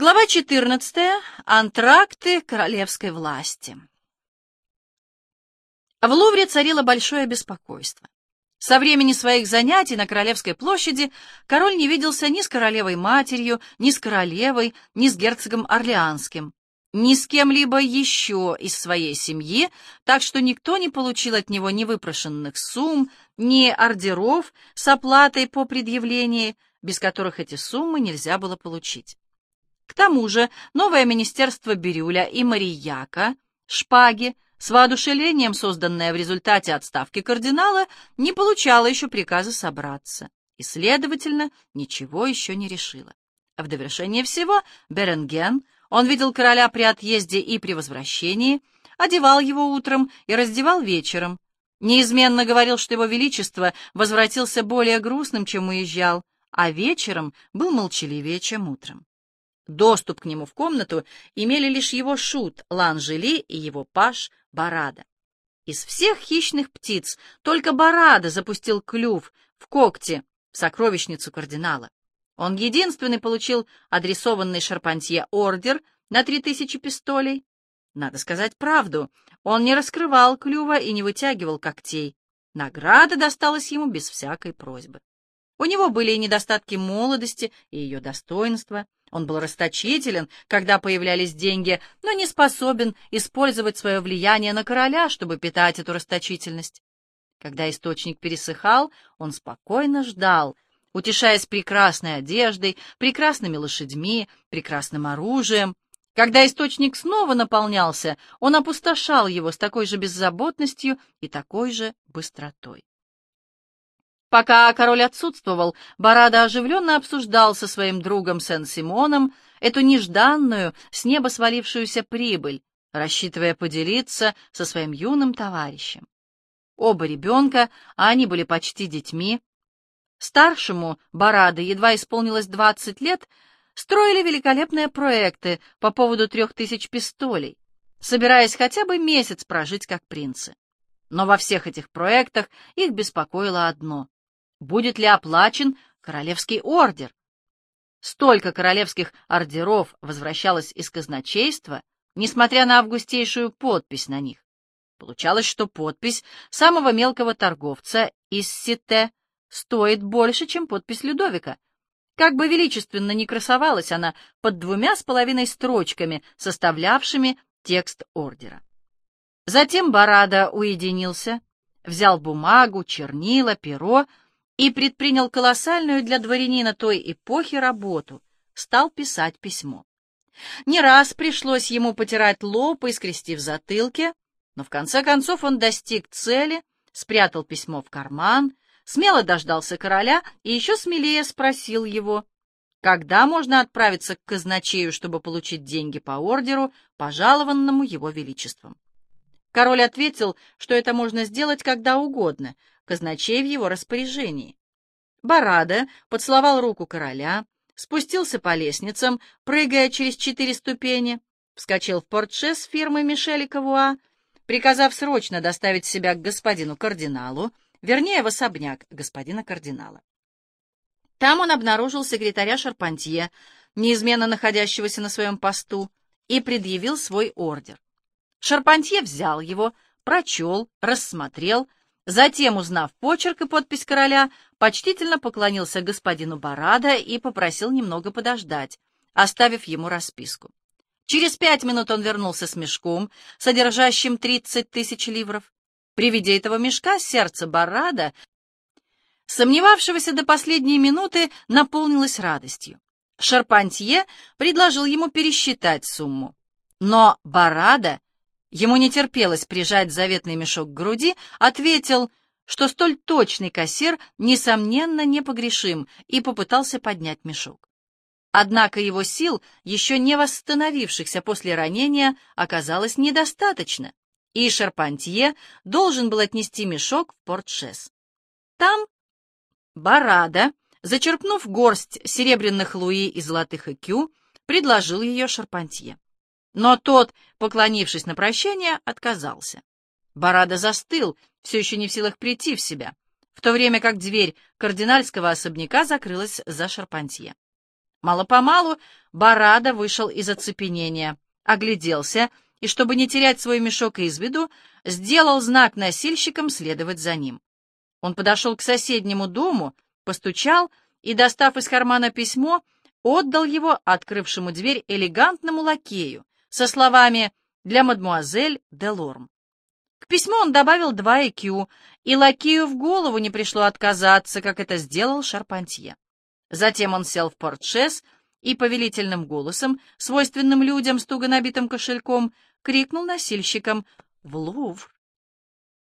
Глава 14. Антракты королевской власти. В Лувре царило большое беспокойство. Со времени своих занятий на Королевской площади король не виделся ни с королевой-матерью, ни с королевой, ни с герцогом Орлеанским, ни с кем-либо еще из своей семьи, так что никто не получил от него ни выпрошенных сумм, ни ордеров с оплатой по предъявлении, без которых эти суммы нельзя было получить. К тому же новое министерство Бирюля и Марияка, Шпаги, с воодушевлением созданное в результате отставки кардинала, не получало еще приказа собраться и, следовательно, ничего еще не решило. В довершение всего Беренген, он видел короля при отъезде и при возвращении, одевал его утром и раздевал вечером, неизменно говорил, что его величество возвратился более грустным, чем уезжал, а вечером был молчаливее, чем утром. Доступ к нему в комнату имели лишь его шут Ланжели и его паш Барада. Из всех хищных птиц только Барада запустил клюв в когти в сокровищницу кардинала. Он единственный получил адресованный Шарпантье ордер на три тысячи пистолей. Надо сказать правду, он не раскрывал клюва и не вытягивал когтей. Награда досталась ему без всякой просьбы. У него были и недостатки молодости, и ее достоинства. Он был расточителен, когда появлялись деньги, но не способен использовать свое влияние на короля, чтобы питать эту расточительность. Когда источник пересыхал, он спокойно ждал, утешаясь прекрасной одеждой, прекрасными лошадьми, прекрасным оружием. Когда источник снова наполнялся, он опустошал его с такой же беззаботностью и такой же быстротой. Пока король отсутствовал, Барада оживленно обсуждал со своим другом Сен-Симоном эту нежданную, с неба свалившуюся прибыль, рассчитывая поделиться со своим юным товарищем. Оба ребенка, а они были почти детьми, старшему Барады едва исполнилось 20 лет, строили великолепные проекты по поводу трех тысяч пистолей, собираясь хотя бы месяц прожить как принцы. Но во всех этих проектах их беспокоило одно будет ли оплачен королевский ордер. Столько королевских ордеров возвращалось из казначейства, несмотря на августейшую подпись на них. Получалось, что подпись самого мелкого торговца из Сите стоит больше, чем подпись Людовика. Как бы величественно ни красовалась она под двумя с половиной строчками, составлявшими текст ордера. Затем Барада уединился, взял бумагу, чернила, перо и предпринял колоссальную для дворянина той эпохи работу, стал писать письмо. Не раз пришлось ему потирать лоб и скрести в затылке, но в конце концов он достиг цели, спрятал письмо в карман, смело дождался короля и еще смелее спросил его, когда можно отправиться к казначею, чтобы получить деньги по ордеру, пожалованному его величеством. Король ответил, что это можно сделать когда угодно, казначей в его распоряжении. Барада поцеловал руку короля, спустился по лестницам, прыгая через четыре ступени, вскочил в портше с фирмы Мишеля Кавуа, приказав срочно доставить себя к господину кардиналу, вернее, в особняк господина кардинала. Там он обнаружил секретаря Шарпантье, неизменно находящегося на своем посту, и предъявил свой ордер. Шарпантье взял его, прочел, рассмотрел, Затем, узнав почерк и подпись короля, почтительно поклонился господину Барада и попросил немного подождать, оставив ему расписку. Через пять минут он вернулся с мешком, содержащим тридцать тысяч ливров. При виде этого мешка сердце Барада, сомневавшегося до последней минуты, наполнилось радостью. Шарпантье предложил ему пересчитать сумму. Но Барада ему не терпелось прижать заветный мешок к груди, ответил, что столь точный кассир, несомненно, непогрешим, и попытался поднять мешок. Однако его сил, еще не восстановившихся после ранения, оказалось недостаточно, и Шарпантье должен был отнести мешок в Порт-Шес. Там Барада, зачерпнув горсть серебряных луи и золотых икю, предложил ее Шарпантье. Но тот, поклонившись на прощание, отказался. Барада застыл, все еще не в силах прийти в себя, в то время как дверь кардинальского особняка закрылась за Шарпантье. Мало-помалу Барада вышел из оцепенения, огляделся и, чтобы не терять свой мешок из виду, сделал знак носильщикам следовать за ним. Он подошел к соседнему дому, постучал и, достав из кармана письмо, отдал его открывшему дверь элегантному лакею со словами «Для мадмуазель Делорм». К письму он добавил два ЭКЮ, и лакею в голову не пришло отказаться, как это сделал Шарпантье. Затем он сел в портшес и повелительным голосом, свойственным людям с туго набитым кошельком, крикнул носильщикам «В Лувр!».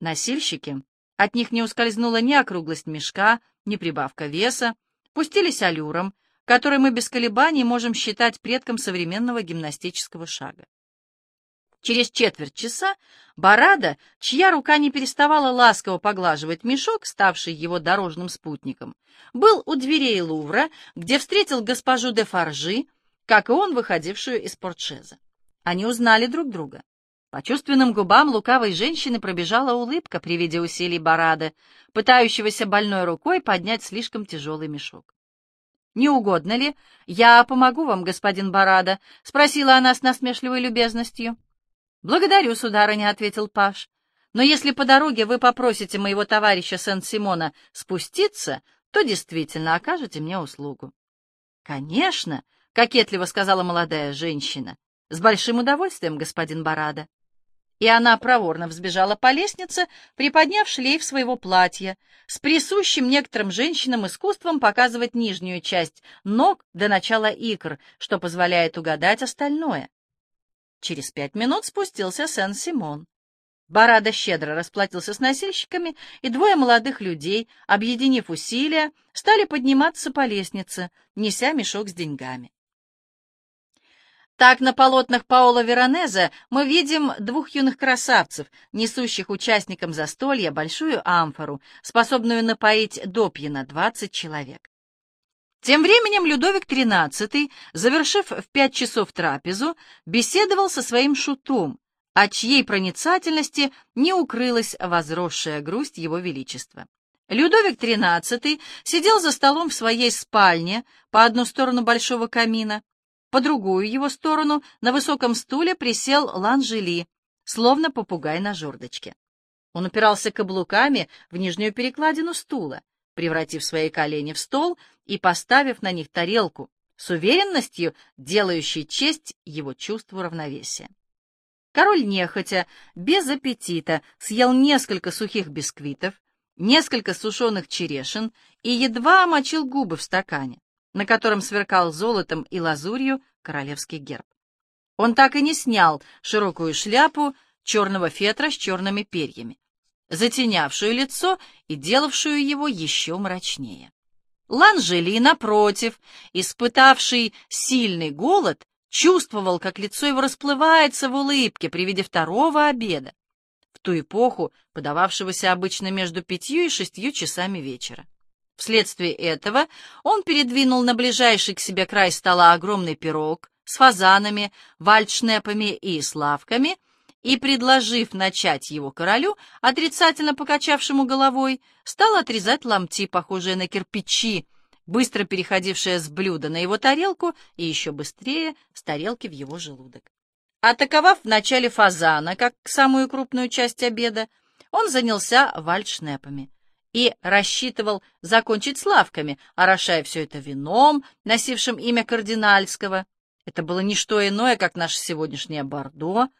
Носильщики, от них не ускользнула ни округлость мешка, ни прибавка веса, пустились аллюром, который мы без колебаний можем считать предком современного гимнастического шага. Через четверть часа Барада, чья рука не переставала ласково поглаживать мешок, ставший его дорожным спутником, был у дверей Лувра, где встретил госпожу де Фаржи, как и он, выходившую из портшеза. Они узнали друг друга. По чувственным губам лукавой женщины пробежала улыбка при виде усилий Барады, пытающегося больной рукой поднять слишком тяжелый мешок. «Не угодно ли? Я помогу вам, господин Барада», — спросила она с насмешливой любезностью. «Благодарю, сударыня», — ответил Паш. «Но если по дороге вы попросите моего товарища Сен-Симона спуститься, то действительно окажете мне услугу». «Конечно», — кокетливо сказала молодая женщина. «С большим удовольствием, господин Барада». И она проворно взбежала по лестнице, приподняв шлейф своего платья, с присущим некоторым женщинам искусством показывать нижнюю часть ног до начала икр, что позволяет угадать остальное. Через пять минут спустился Сен-Симон. Барада щедро расплатился с носильщиками, и двое молодых людей, объединив усилия, стали подниматься по лестнице, неся мешок с деньгами. Так на полотнах Паоло Веронезе мы видим двух юных красавцев, несущих участникам застолья большую амфору, способную напоить допьяно двадцать человек. Тем временем Людовик XIII, завершив в пять часов трапезу, беседовал со своим шутом, от чьей проницательности не укрылась возросшая грусть его величества. Людовик XIII сидел за столом в своей спальне по одну сторону большого камина, по другую его сторону на высоком стуле присел Ланжели, словно попугай на жердочке. Он упирался каблуками в нижнюю перекладину стула, превратив свои колени в стол и поставив на них тарелку, с уверенностью делающей честь его чувству равновесия. Король нехотя, без аппетита, съел несколько сухих бисквитов, несколько сушеных черешин и едва омочил губы в стакане, на котором сверкал золотом и лазурью королевский герб. Он так и не снял широкую шляпу черного фетра с черными перьями затенявшую лицо и делавшую его еще мрачнее. Ланжели, напротив, испытавший сильный голод, чувствовал, как лицо его расплывается в улыбке при виде второго обеда, в ту эпоху, подававшегося обычно между пятью и шестью часами вечера. Вследствие этого он передвинул на ближайший к себе край стола огромный пирог с фазанами, вальдшнепами и славками — и, предложив начать его королю, отрицательно покачавшему головой, стал отрезать ломти, похожие на кирпичи, быстро переходившие с блюда на его тарелку и еще быстрее с тарелки в его желудок. Атаковав в начале фазана, как самую крупную часть обеда, он занялся вальдшнепами и рассчитывал закончить славками, орошая все это вином, носившим имя кардинальского. Это было не что иное, как наше сегодняшнее Бордо —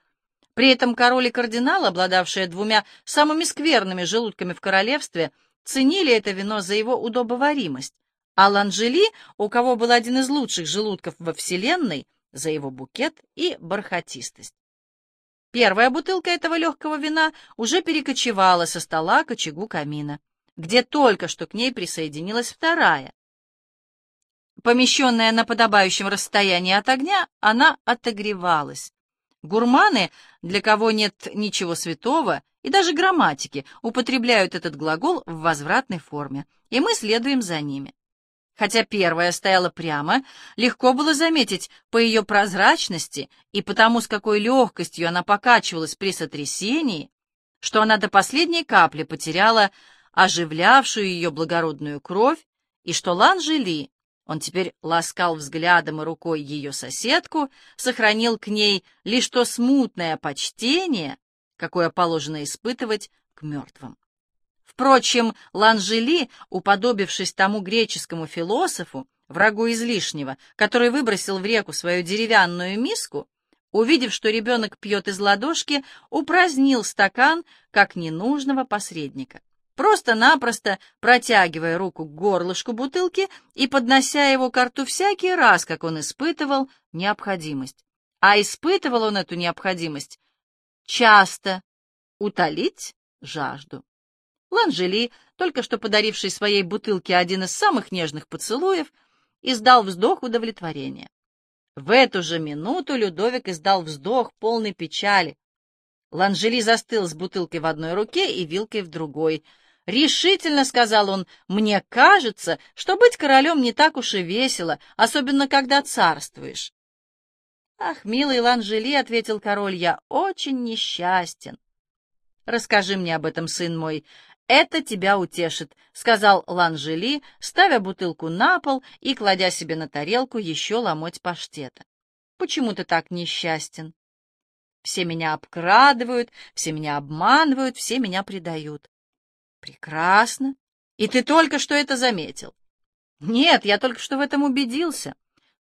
при этом король и кардинал, обладавшие двумя самыми скверными желудками в королевстве, ценили это вино за его удобоваримость, а Ланжели, у кого был один из лучших желудков во Вселенной, за его букет и бархатистость. Первая бутылка этого легкого вина уже перекочевала со стола к очагу камина, где только что к ней присоединилась вторая. Помещенная на подобающем расстоянии от огня, она отогревалась. Гурманы, для кого нет ничего святого, и даже грамматики, употребляют этот глагол в возвратной форме, и мы следуем за ними. Хотя первая стояла прямо, легко было заметить по ее прозрачности и потому, с какой легкостью она покачивалась при сотрясении, что она до последней капли потеряла оживлявшую ее благородную кровь, и что Ланжели, Он теперь ласкал взглядом и рукой ее соседку, сохранил к ней лишь то смутное почтение, какое положено испытывать к мертвым. Впрочем, Ланжели, уподобившись тому греческому философу, врагу излишнего, который выбросил в реку свою деревянную миску, увидев, что ребенок пьет из ладошки, упразднил стакан как ненужного посредника, просто-напросто протягивая руку к горлышку бутылки и поднося его к рту всякий раз, как он испытывал необходимость. А испытывал он эту необходимость часто утолить жажду. Ланжели, только что подаривший своей бутылке один из самых нежных поцелуев, издал вздох удовлетворения. В эту же минуту Людовик издал вздох полной печали. Ланжели застыл с бутылкой в одной руке и вилкой в другой. «Решительно», — сказал он, — «мне кажется, что быть королем не так уж и весело, особенно когда царствуешь». «Ах, милый Ланжели», — ответил король, — «я очень несчастен». «Расскажи мне об этом, сын мой. «Это тебя утешит», — сказал Ланжели, ставя бутылку на пол и кладя себе на тарелку еще ломоть паштета. «Почему ты так несчастен?» «Все меня обкрадывают, все меня обманывают, все меня предают». «Прекрасно. И ты только что это заметил?» «Нет, я только что в этом убедился».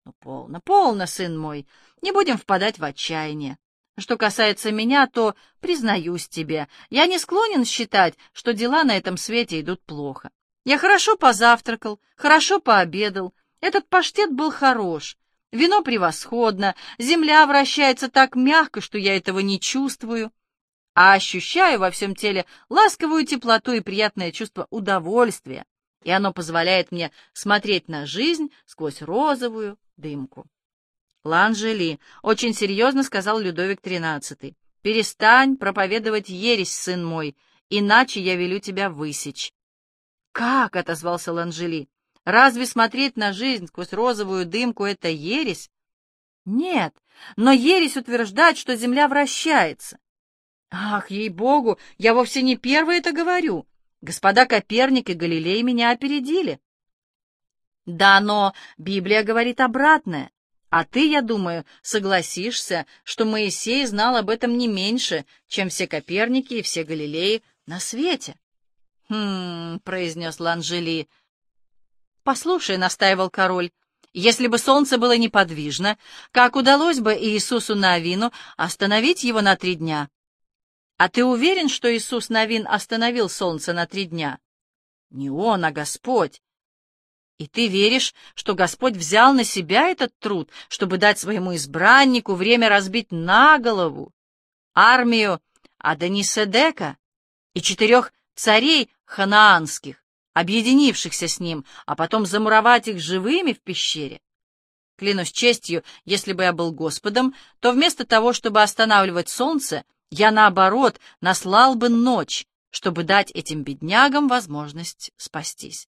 «Ну, полно, полно, сын мой, не будем впадать в отчаяние. Что касается меня, то, признаюсь тебе, я не склонен считать, что дела на этом свете идут плохо. Я хорошо позавтракал, хорошо пообедал, этот паштет был хорош, вино превосходно, земля вращается так мягко, что я этого не чувствую, а ощущаю во всем теле ласковую теплоту и приятное чувство удовольствия, и оно позволяет мне смотреть на жизнь сквозь розовую дымку. Ланжели, очень серьезно сказал Людовик XIII, перестань проповедовать ересь, сын мой, иначе я велю тебя высечь. Как? — отозвался Ланжели. Разве смотреть на жизнь сквозь розовую дымку — это ересь? Нет, но ересь утверждает, что Земля вращается. Ах, ей-богу, я вовсе не первый это говорю. Господа Коперник и Галилей меня опередили. Да, но Библия говорит обратное. А ты, я думаю, согласишься, что Моисей знал об этом не меньше, чем все Коперники и все Галилеи на свете. «Хм...» — произнес Ланжели. «Послушай», — настаивал король, — «если бы солнце было неподвижно, как удалось бы Иисусу Навину остановить его на три дня?» «А ты уверен, что Иисус Навин остановил солнце на три дня?» «Не он, а Господь. И ты веришь, что Господь взял на себя этот труд, чтобы дать своему избраннику время разбить на голову армию Адониседека и четырех царей ханаанских, объединившихся с ним, а потом замуровать их живыми в пещере? Клянусь честью, если бы я был Господом, то вместо того, чтобы останавливать солнце, я, наоборот, наслал бы ночь, чтобы дать этим беднягам возможность спастись.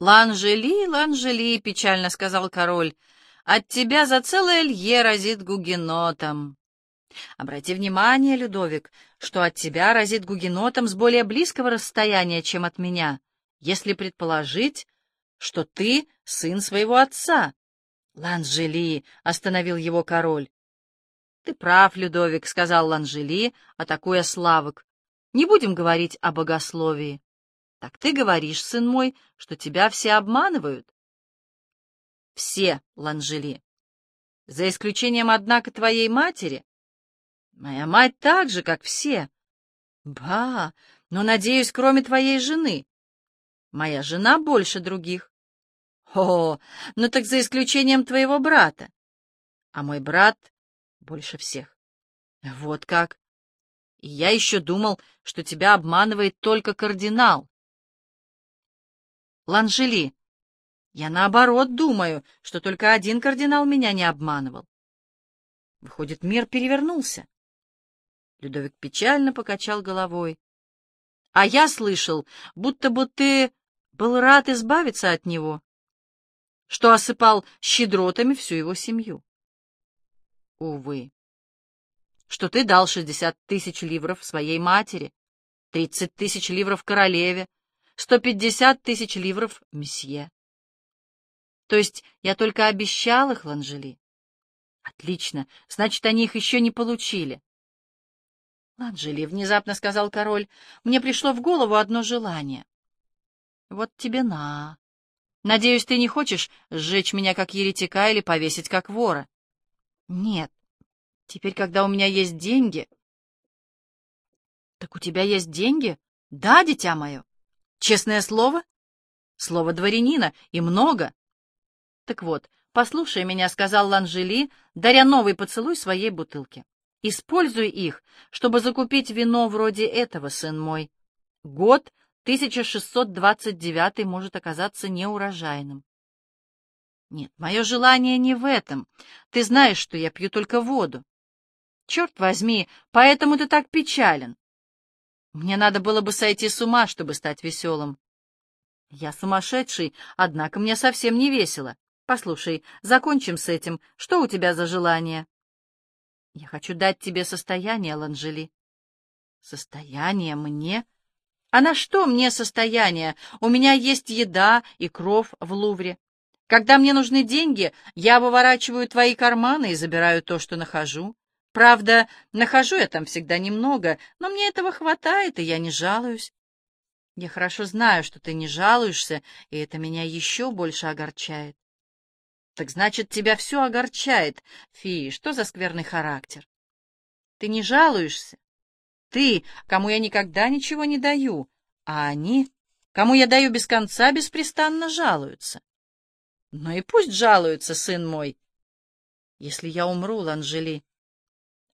«Ланжели, Ланжели», — печально сказал король, — «от тебя за целое лье разит гугенотом». Обрати внимание, Людовик, что от тебя разит гугенотом с более близкого расстояния, чем от меня, если предположить, что ты сын своего отца. Ланжели, — остановил его король. Ты прав, Людовик, — сказал Ланжели, атакуя Славок. Не будем говорить о богословии. Так ты говоришь, сын мой, что тебя все обманывают? Все, Ланжели. За исключением, однако, твоей матери. Моя мать так же, как все. Ба, но, надеюсь, кроме твоей жены. Моя жена больше других. О, ну так за исключением твоего брата. А мой брат больше всех. Вот как. И я еще думал, что тебя обманывает только кардинал. Ланжели. Я наоборот думаю, что только один кардинал меня не обманывал. Выходит, мир перевернулся. Людовик печально покачал головой. А я слышал, будто бы ты был рад избавиться от него, что осыпал щедротами всю его семью. Увы. Что ты дал шестьдесят тысяч ливров своей матери, тридцать тысяч ливров королеве, Сто пятьдесят тысяч ливров, месье. То есть я только обещал их Ланжели? Отлично, значит, они их еще не получили. Ланжели, — внезапно сказал король, — мне пришло в голову одно желание. Вот тебе на. Надеюсь, ты не хочешь сжечь меня как еретика или повесить как вора? Нет. Теперь, когда у меня есть деньги... Так у тебя есть деньги? Да, дитя мое. Честное слово? Слово дворянина, и много. Так вот, послушай меня, — сказал Ланжели, даря новый поцелуй своей бутылке. Используй их, чтобы закупить вино вроде этого, сын мой. Год 1629 может оказаться неурожайным. Нет, мое желание не в этом. Ты знаешь, что я пью только воду. Черт возьми, поэтому ты так печален. Мне надо было бы сойти с ума, чтобы стать веселым. Я сумасшедший, однако мне совсем не весело. Послушай, закончим с этим. Что у тебя за желание? Я хочу дать тебе состояние, Ланжели. Состояние мне? А на что мне состояние? У меня есть еда и кров в Лувре. Когда мне нужны деньги, я выворачиваю твои карманы и забираю то, что нахожу. Правда, нахожу я там всегда немного, но мне этого хватает, и я не жалуюсь. Я хорошо знаю, что ты не жалуешься, и это меня еще больше огорчает. Так значит, тебя все огорчает. Фи, что за скверный характер? Ты не жалуешься? Ты, кому я никогда ничего не даю, а они, кому я даю без конца, беспрестанно жалуются. Ну и пусть жалуются, сын мой. Если я умру, Ланжели.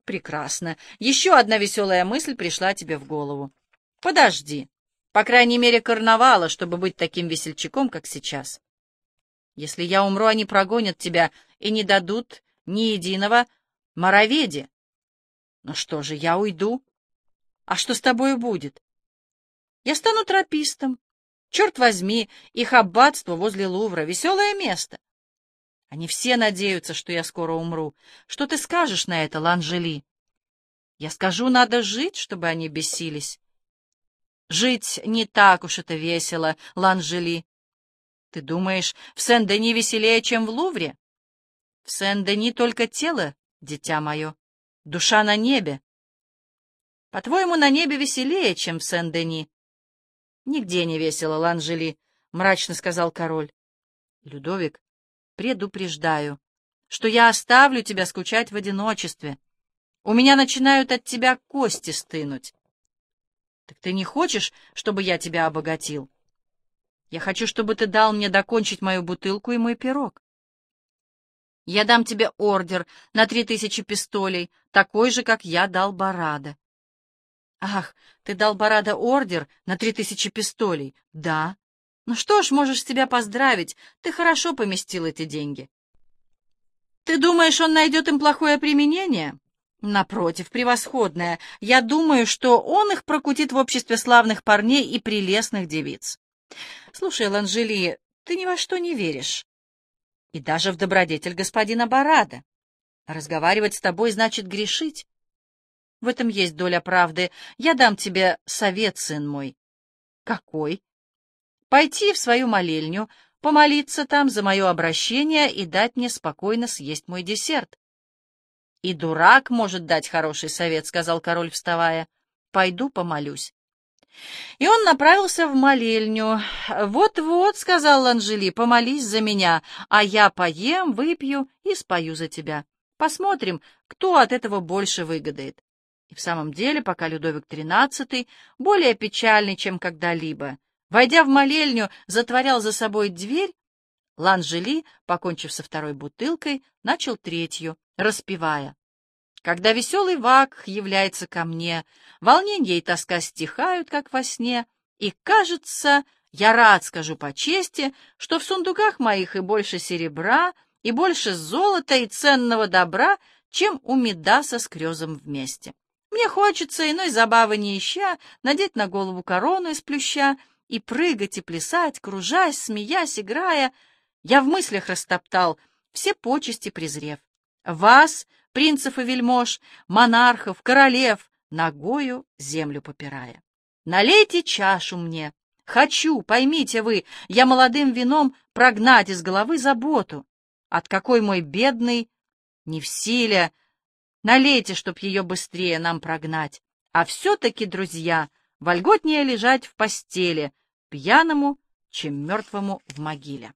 Прекрасно. Еще одна веселая мысль пришла тебе в голову. Подожди. По крайней мере, карнавала, чтобы быть таким весельчаком, как сейчас. Если я умру, они прогонят тебя и не дадут ни единого мороведи. Ну что же, я уйду. А что с тобой будет? Я стану тропистом. Черт возьми, их аббатство возле Лувра — веселое место. Они все надеются, что я скоро умру. Что ты скажешь на это, Ланжели? Я скажу, надо жить, чтобы они бесились. Жить не так уж это весело, Ланжели. Ты думаешь, в Сен-Дени веселее, чем в Лувре? В Сен-Дени только тело, дитя мое, душа на небе. По-твоему, на небе веселее, чем в Сен-Дени? Нигде не весело, Ланжели, — мрачно сказал король. Людовик, предупреждаю, что я оставлю тебя скучать в одиночестве. У меня начинают от тебя кости стынуть. Так ты не хочешь, чтобы я тебя обогатил? Я хочу, чтобы ты дал мне докончить мою бутылку и мой пирог. Я дам тебе ордер на три тысячи пистолей, такой же, как я дал Барада. Ах, ты дал Барада ордер на три тысячи пистолей? Да. Ну что ж, можешь себя поздравить, ты хорошо поместил эти деньги. Ты думаешь, он найдет им плохое применение? Напротив, превосходное. Я думаю, что он их прокутит в обществе славных парней и прелестных девиц. Слушай, Ланжели, ты ни во что не веришь. И даже в добродетель господина Барада. Разговаривать с тобой значит грешить. В этом есть доля правды. Я дам тебе совет, сын мой. Какой? Пойти в свою молельню, помолиться там за мое обращение и дать мне спокойно съесть мой десерт. «И дурак может дать хороший совет», — сказал король, вставая. «Пойду помолюсь». И он направился в молельню. «Вот-вот», — сказал Ланжели, — «помолись за меня, а я поем, выпью и спою за тебя. Посмотрим, кто от этого больше выгодает». И в самом деле, пока Людовик XIII, более печальный, чем когда-либо, войдя в молельню, затворял за собой дверь, Ланжели, покончив со второй бутылкой, начал третью, распевая. Когда веселый вак является ко мне, волнение и тоска стихают, как во сне, и, кажется, я рад, скажу по чести, что в сундуках моих и больше серебра, и больше золота и ценного добра, чем у Медаса с Крезом вместе. Мне хочется, иной забавы не ища, надеть на голову корону из плюща и прыгать и плясать, кружась, смеясь, играя. Я в мыслях растоптал, все почести презрев. Вас, принцев и вельмож, монархов, королев, ногою землю попирая. Налейте чашу мне, Хочу, поймите вы, я молодым вином прогнать из головы заботу. От какой мой бедный не в силе. Налейте, чтоб ее быстрее нам прогнать. А все-таки, друзья, вольготнее лежать в постели, пьяному, чем мертвому в могиле.